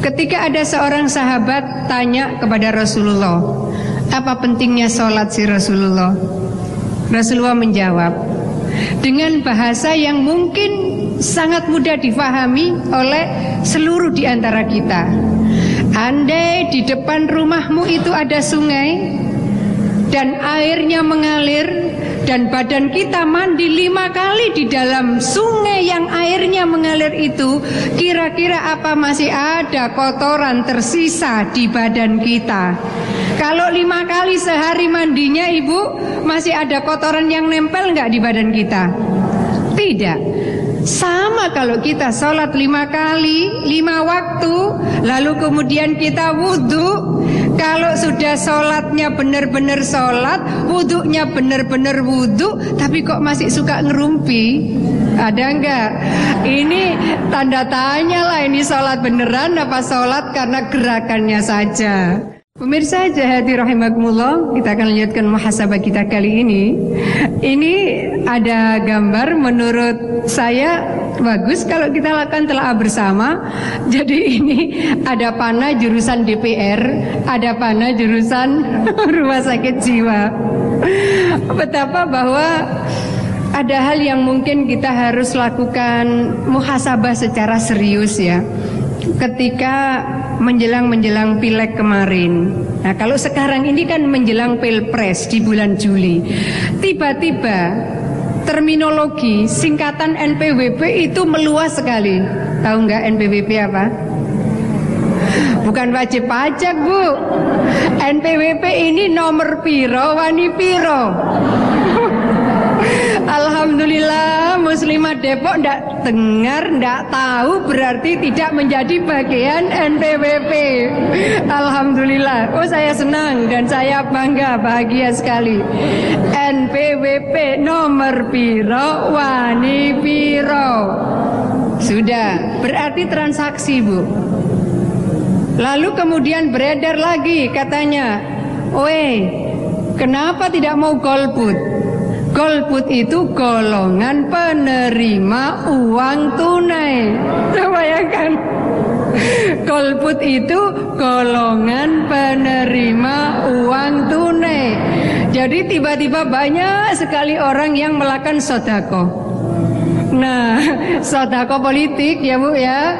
Ketika ada seorang sahabat tanya kepada Rasulullah, apa pentingnya sholat si Rasulullah? Rasulullah menjawab dengan bahasa yang mungkin sangat mudah difahami oleh seluruh di antara kita. Andai di depan rumahmu itu ada sungai dan airnya mengalir dan badan kita mandi lima kali di dalam sungai yang airnya mengalir itu kira-kira apa masih ada kotoran tersisa di badan kita? Kalau lima kali sehari mandinya ibu masih ada kotoran yang nempel nggak di badan kita? Tidak sama kalau kita sholat lima kali, lima waktu, lalu kemudian kita wudhu. Kalau sudah sholatnya benar-benar sholat, wudhunya benar-benar wudhu, tapi kok masih suka ngerumpi? Ada enggak? Ini tanda tanya lah ini sholat beneran apa sholat karena gerakannya saja. Pemirsa Jahati rahimakumullah, kita akan lanjutkan muhasabah kita kali ini. Ini ada gambar menurut saya bagus kalau kita lakukan telah bersama. Jadi ini ada panah jurusan DPR, ada panah jurusan rumah sakit jiwa. Betapa bahwa ada hal yang mungkin kita harus lakukan muhasabah secara serius ya. Ketika menjelang-menjelang pileg kemarin. Nah, kalau sekarang ini kan menjelang pilpres di bulan Juli. Tiba-tiba terminologi singkatan NPWP itu meluas sekali. Tahu nggak NPWP apa? Bukan wajib pajak, Bu. NPWP ini nomor piro, wani piro. Alhamdulillah muslimat Depok ndak dengar, ndak tahu berarti tidak menjadi bagian NPWP. Alhamdulillah. Oh saya senang dan saya bangga, bahagia sekali. NPWP nomor piro, wani piro. Sudah, berarti transaksi Bu. Lalu kemudian beredar lagi katanya, Weh, kenapa tidak mau golput? Golput itu golongan penerima uang tunai. Coba ya kan? Golput itu golongan penerima uang tunai. Jadi tiba-tiba banyak sekali orang yang melakukan sodako. Nah, sodako politik ya bu ya.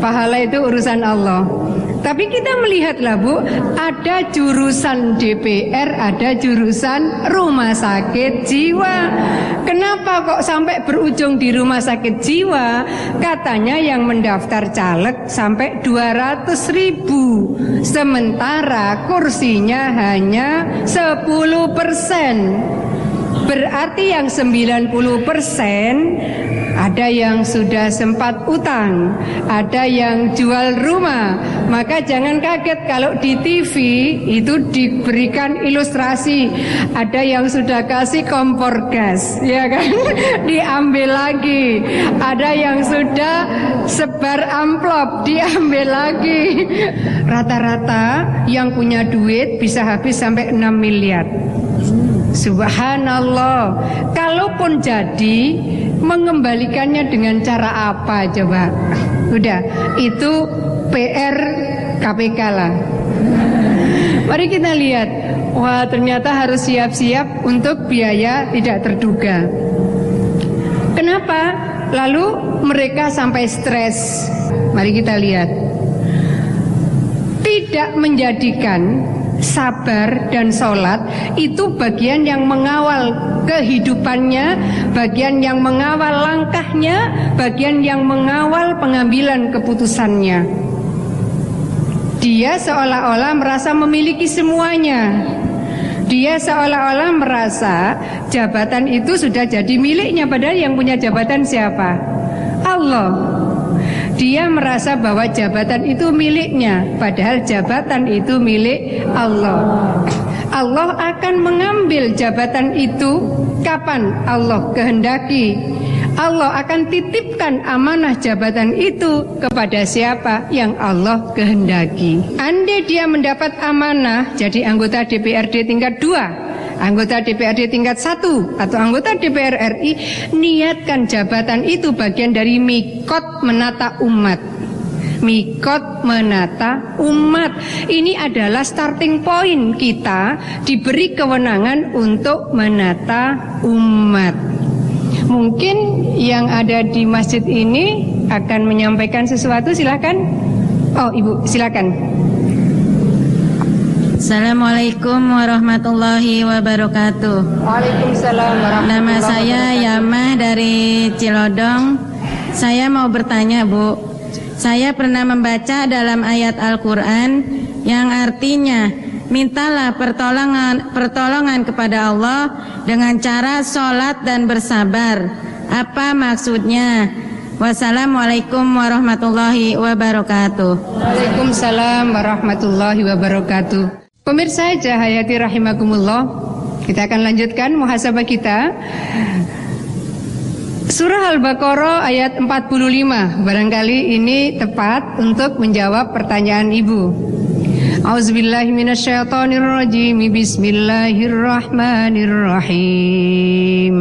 Pahala itu urusan Allah. Tapi kita melihatlah Bu, ada jurusan DPR, ada jurusan rumah sakit jiwa. Kenapa kok sampai berujung di rumah sakit jiwa? Katanya yang mendaftar caleg sampai 200 ribu. Sementara kursinya hanya 10 persen. Berarti yang 90 persen ada yang sudah sempat utang, ada yang jual rumah. Maka jangan kaget kalau di TV itu diberikan ilustrasi. Ada yang sudah kasih kompor gas, ya kan? Diambil lagi. Ada yang sudah sebar amplop, diambil lagi. Rata-rata yang punya duit bisa habis sampai 6 miliar. Subhanallah. Kalaupun jadi mengembalikannya dengan cara apa coba? Udah, itu PR KPK lah. Mari kita lihat. Wah, ternyata harus siap-siap untuk biaya tidak terduga. Kenapa? Lalu mereka sampai stres. Mari kita lihat. Tidak menjadikan sabar dan sholat itu bagian yang mengawal kehidupannya, bagian yang mengawal langkahnya, bagian yang mengawal pengambilan keputusannya. Dia seolah-olah merasa memiliki semuanya. Dia seolah-olah merasa jabatan itu sudah jadi miliknya padahal yang punya jabatan siapa? Allah. Dia merasa bahwa jabatan itu miliknya, padahal jabatan itu milik Allah. Allah akan mengambil jabatan itu kapan Allah kehendaki. Allah akan titipkan amanah jabatan itu kepada siapa yang Allah kehendaki. Andai dia mendapat amanah jadi anggota DPRD tingkat 2, anggota DPRD tingkat 1 atau anggota DPR RI, niatkan jabatan itu bagian dari mikot menata umat Mikot menata umat. Ini adalah starting point kita diberi kewenangan untuk menata umat. Mungkin yang ada di masjid ini akan menyampaikan sesuatu silahkan. Oh ibu silakan. Assalamualaikum warahmatullahi wabarakatuh. Waalaikumsalam warahmatullahi Nama saya Yamah dari Cilodong. Saya mau bertanya, Bu. Saya pernah membaca dalam ayat Al-Qur'an yang artinya mintalah pertolongan pertolongan kepada Allah dengan cara sholat dan bersabar. Apa maksudnya? Wassalamualaikum warahmatullahi wabarakatuh. Waalaikumsalam warahmatullahi wabarakatuh. Pemirsa Cahayati rahimakumullah, kita akan lanjutkan muhasabah kita. Surah Al-Baqarah ayat 45 Barangkali ini tepat untuk menjawab pertanyaan ibu. Auzubillahiminasyaitonirrajim Bismillahirrahmanirrahim.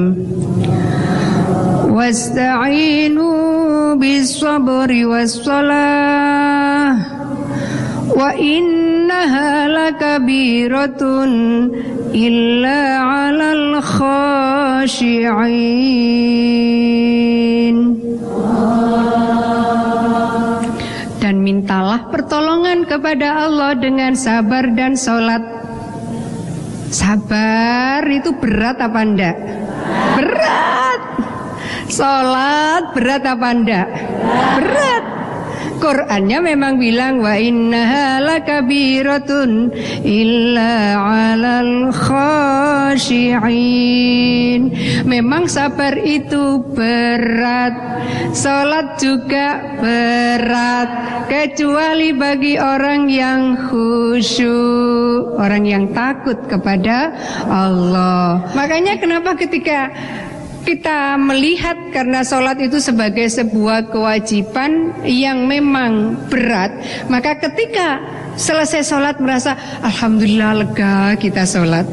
Wasta'inu bis-sabri was-salah. Wa innaha lakabiratun illa khashi'in Dan mintalah pertolongan kepada Allah dengan sabar dan sholat Sabar itu berat apa enggak? Berat Sholat berat apa enggak? Berat Qurannya memang bilang wa innaha lakabiratun illa 'alal khashi'in. Memang sabar itu berat, salat juga berat kecuali bagi orang yang khusyuk, orang yang takut kepada Allah. Makanya kenapa ketika kita melihat karena sholat itu sebagai sebuah kewajiban yang memang berat, maka ketika selesai sholat merasa Alhamdulillah lega kita sholat.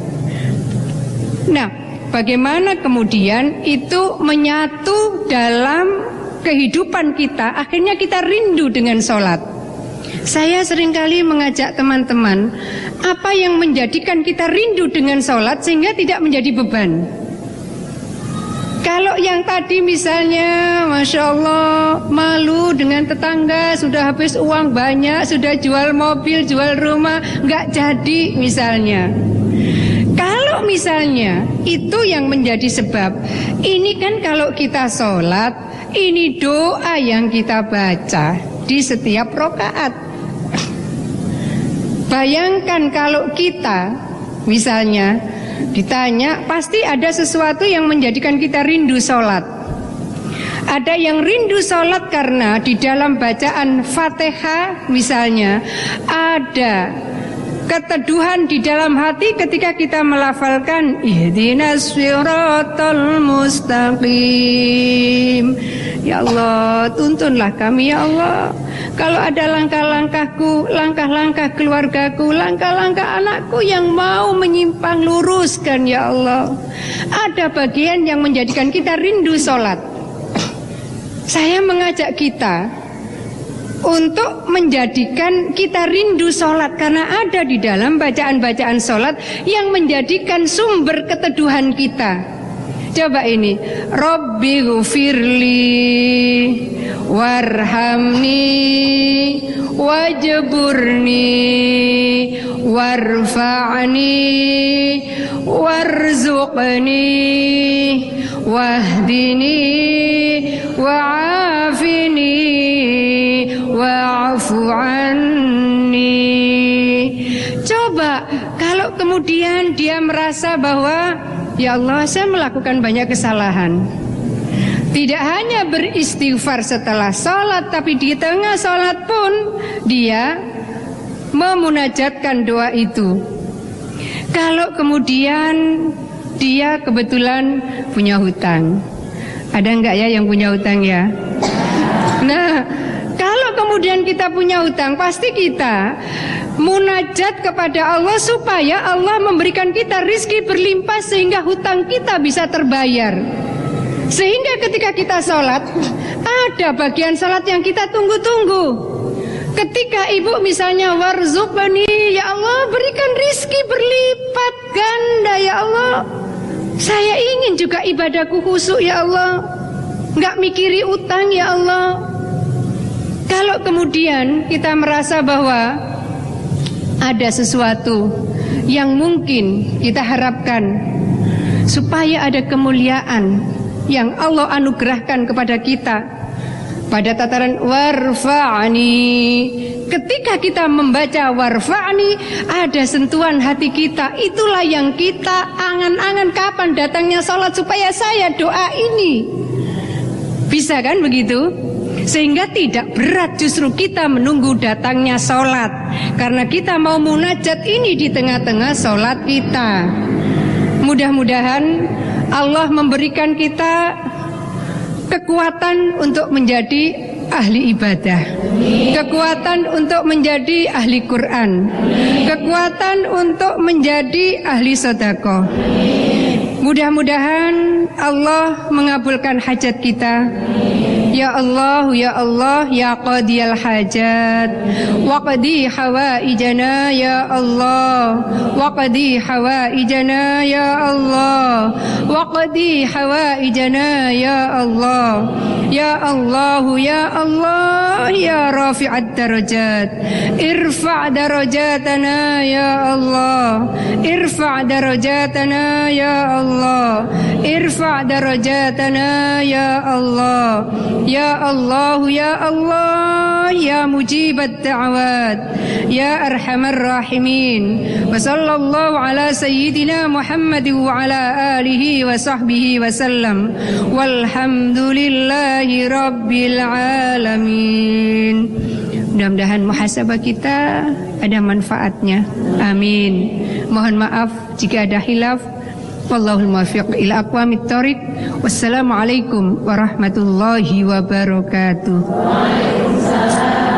Nah, bagaimana kemudian itu menyatu dalam kehidupan kita, akhirnya kita rindu dengan sholat. Saya sering kali mengajak teman-teman, apa yang menjadikan kita rindu dengan sholat sehingga tidak menjadi beban. Kalau yang tadi misalnya Masya Allah malu dengan tetangga Sudah habis uang banyak Sudah jual mobil, jual rumah nggak jadi misalnya. Kalau misalnya itu yang menjadi sebab Ini kan kalau kita sholat Ini doa yang kita baca Di setiap rokaat. Bayangkan kalau kita Misalnya Ditanya, pasti ada sesuatu yang menjadikan kita rindu sholat. Ada yang rindu sholat karena di dalam bacaan Fatihah misalnya ada keteduhan di dalam hati ketika kita melafalkan ihdinas siratal mustaqim. Ya Allah, tuntunlah kami ya Allah. Kalau ada langkah-langkahku, langkah-langkah keluargaku, langkah-langkah anakku yang mau menyimpang luruskan ya Allah. Ada bagian yang menjadikan kita rindu sholat. Saya mengajak kita untuk menjadikan kita rindu sholat. Karena ada di dalam bacaan-bacaan sholat yang menjadikan sumber keteduhan kita. Coba ini. Robbi gufirli Warhamni Wajburni Warfa'ni Warzuqni Wahdini Wa'afini Wa'afu anni. Coba kalau kemudian dia merasa bahwa Ya Allah saya melakukan banyak kesalahan. Tidak hanya beristighfar setelah sholat Tapi di tengah sholat pun Dia memunajatkan doa itu. Kalau kemudian dia kebetulan punya hutang. Ada enggak ya yang punya hutang ya? Nah kemudian kita punya hutang Pasti kita munajat kepada Allah supaya Allah memberikan kita rizki berlimpah sehingga hutang kita bisa terbayar. Sehingga ketika kita sholat ada bagian sholat yang kita tunggu-tunggu. Ketika ibu misalnya warzukani ya Allah berikan rizki berlipat ganda ya Allah. Saya ingin juga ibadahku khusyuk ya Allah. Nggak mikiri utang ya Allah. Kalau kemudian kita merasa bahwa ada sesuatu yang mungkin kita harapkan supaya ada kemuliaan yang Allah anugerahkan kepada kita pada tataran warfa'ni ketika kita membaca warfa'ni ada sentuhan hati kita itulah yang kita angan-angan kapan datangnya salat supaya saya doa ini. Bisa kan begitu? Sehingga tidak berat justru kita menunggu datangnya sholat karena kita mau munajat ini di tengah-tengah sholat kita mudah-mudahan Allah memberikan kita kekuatan untuk menjadi ahli ibadah, kekuatan untuk menjadi ahli Quran, kekuatan untuk menjadi ahli sodako. Mudah-mudahan Allah mengabulkan hajat kita. Ya Allah, Ya Allah, Ya Qadiyal Hajat. Waqdi hawaijana Ya Allah. Waqdi hawaijana Ya Allah. Waqdi hawaijana Ya Allah. Ya Allah, Ya Allah, Ya Rafi'ad darajat. Irfa' darajatana Ya Allah. Irfa' darajatana Ya Allah. Irfa' darajatana Ya Allah Ya Allah Ya mujib da'awat Ya arhamar rahimin Wa sallallahu ala sayyidina Muhammad Wa ala alihi wa sahbihi wa sallam Walhamdulillahi rabbil alamin Mudah-mudahan muhasabah kita ada manfaatnya. Amin. Mohon maaf jika ada hilaf. Wallahul muwaffiq ila aqwamit thoriq. Wassalamualaikum warahmatullahi wabarakatuh. Waalaikumsalam.